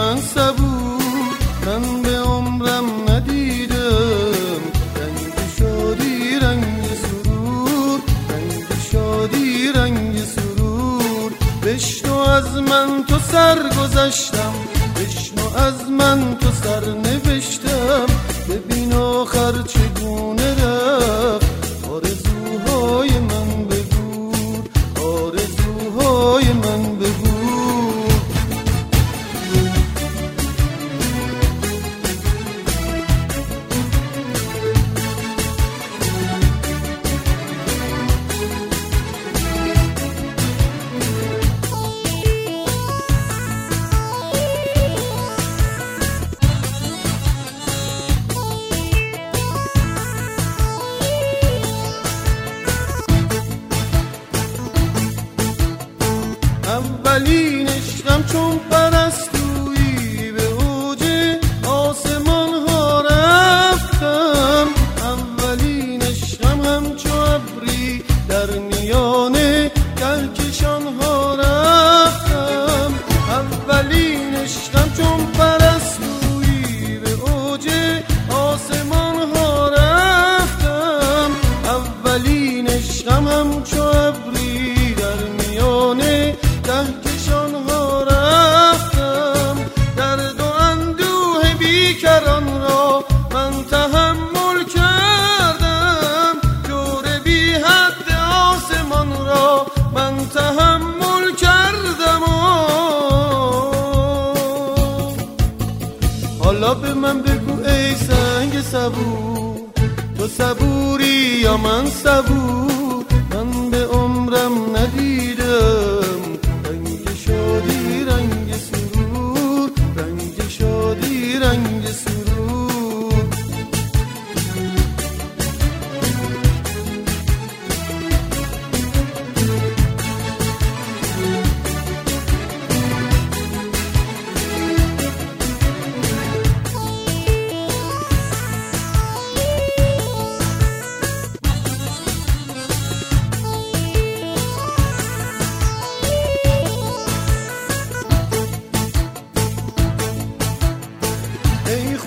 من صبور من به عمرم ندیدم رنگ شادی رنگ سرور رنگ شادی رنگ سرور بشنو از من تو سر گذشتم بشنو از من تو سر نوشتم ببین آخر چگونه رفت آرزوهای اولین عشقم چون پرستویی تحمل کردم. جور بی حد آسمان را من تحمل کردم. حالا به من بگو ای سنگ صبور تو صبوری یا من صبور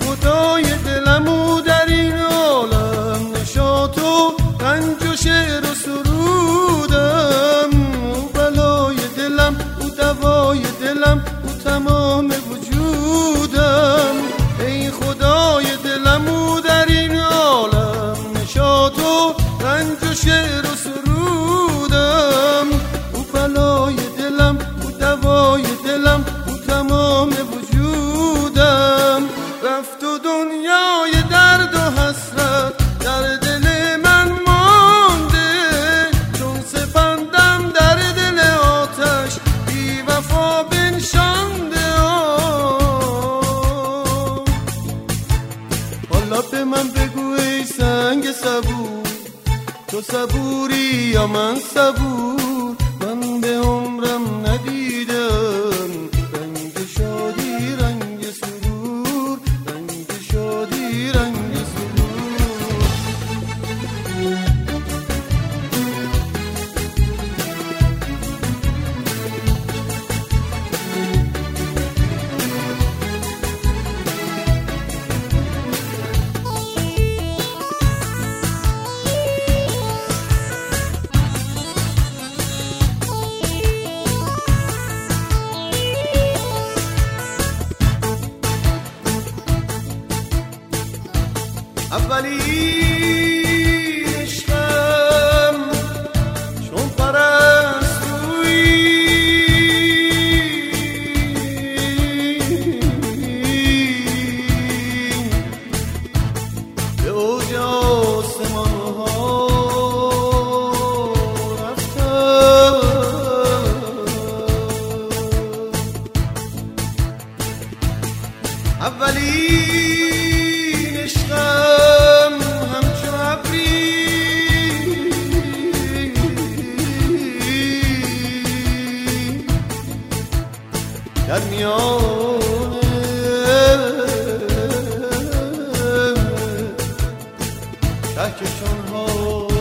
خدای دلمو در این عالم نشاط و رنج و شعر و سرودم. او بلای دلم او دوای دلم او تمام به من بگو ای سنگ صبور. تو صبوری یا من صبور؟ من به عمرم اولین عشقم چون پرستویی. به اوج آسمان ها رفتم. اولین در میان کهکشان ها